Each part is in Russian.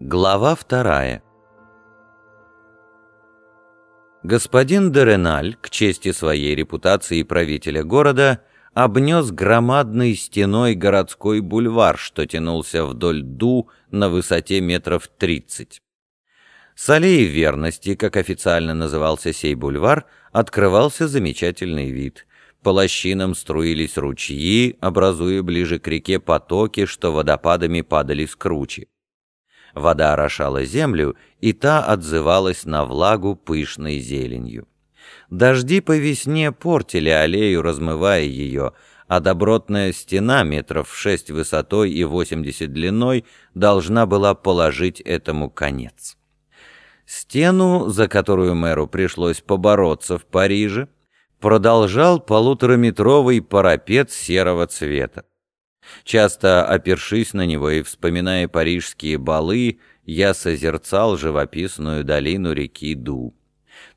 Глава вторая Господин Дереналь, к чести своей репутации правителя города, обнес громадной стеной городской бульвар, что тянулся вдоль Ду на высоте метров тридцать. С аллеи верности, как официально назывался сей бульвар, открывался замечательный вид. По лощинам струились ручьи, образуя ближе к реке потоки, что водопадами падали с кручи. Вода орошала землю, и та отзывалась на влагу пышной зеленью. Дожди по весне портили аллею, размывая ее, а добротная стена метров шесть высотой и восемьдесят длиной должна была положить этому конец. Стену, за которую мэру пришлось побороться в Париже, продолжал полутораметровый парапет серого цвета. Часто опершись на него и вспоминая парижские балы, я созерцал живописную долину реки Ду.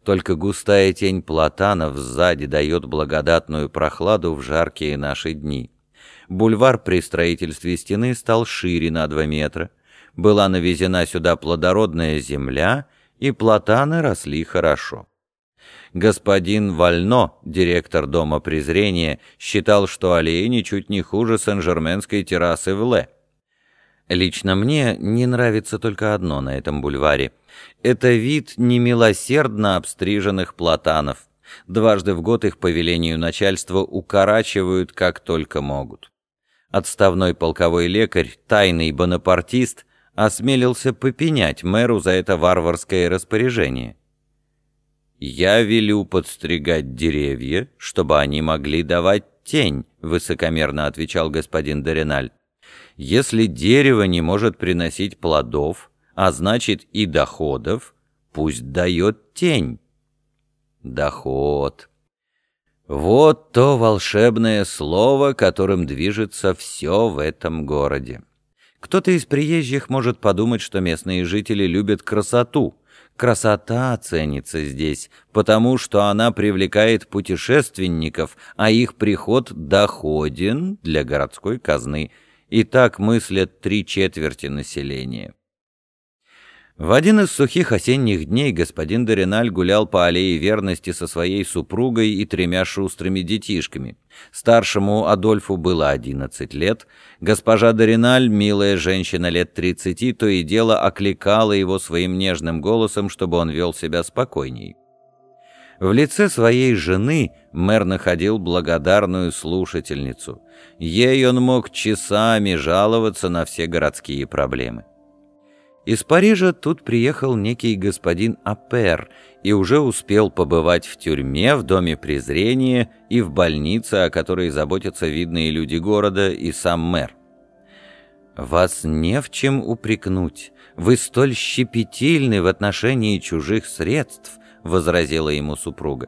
Только густая тень платанов сзади дает благодатную прохладу в жаркие наши дни. Бульвар при строительстве стены стал шире на два метра. Была навезена сюда плодородная земля, и платаны росли хорошо. Господин Вально, директор Дома презрения, считал, что аллея ничуть не хуже Сен-Жерменской террасы в Ле. Лично мне не нравится только одно на этом бульваре. Это вид немилосердно обстриженных платанов. Дважды в год их по велению начальства укорачивают как только могут. Отставной полковой лекарь, тайный бонапартист, осмелился попенять мэру за это варварское распоряжение. «Я велю подстригать деревья, чтобы они могли давать тень», — высокомерно отвечал господин Дориналь. «Если дерево не может приносить плодов, а значит и доходов, пусть дает тень». Доход. Вот то волшебное слово, которым движется все в этом городе. Кто-то из приезжих может подумать, что местные жители любят красоту, Красота ценится здесь, потому что она привлекает путешественников, а их приход доходен для городской казны. И так мыслят три четверти населения. В один из сухих осенних дней господин Дориналь гулял по аллее верности со своей супругой и тремя шустрыми детишками. Старшему Адольфу было 11 лет. Госпожа Дориналь, милая женщина лет 30, то и дело окликала его своим нежным голосом, чтобы он вел себя спокойней. В лице своей жены мэр находил благодарную слушательницу. Ей он мог часами жаловаться на все городские проблемы. Из Парижа тут приехал некий господин Апер и уже успел побывать в тюрьме, в доме презрения и в больнице, о которой заботятся видные люди города и сам мэр. «Вас не в чем упрекнуть. Вы столь щепетильны в отношении чужих средств», — возразила ему супруга.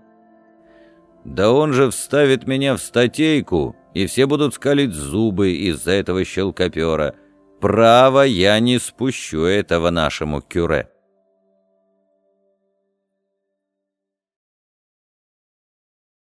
«Да он же вставит меня в статейку, и все будут скалить зубы из-за этого щелкопера», Право, я не спущу этого нашему кюре.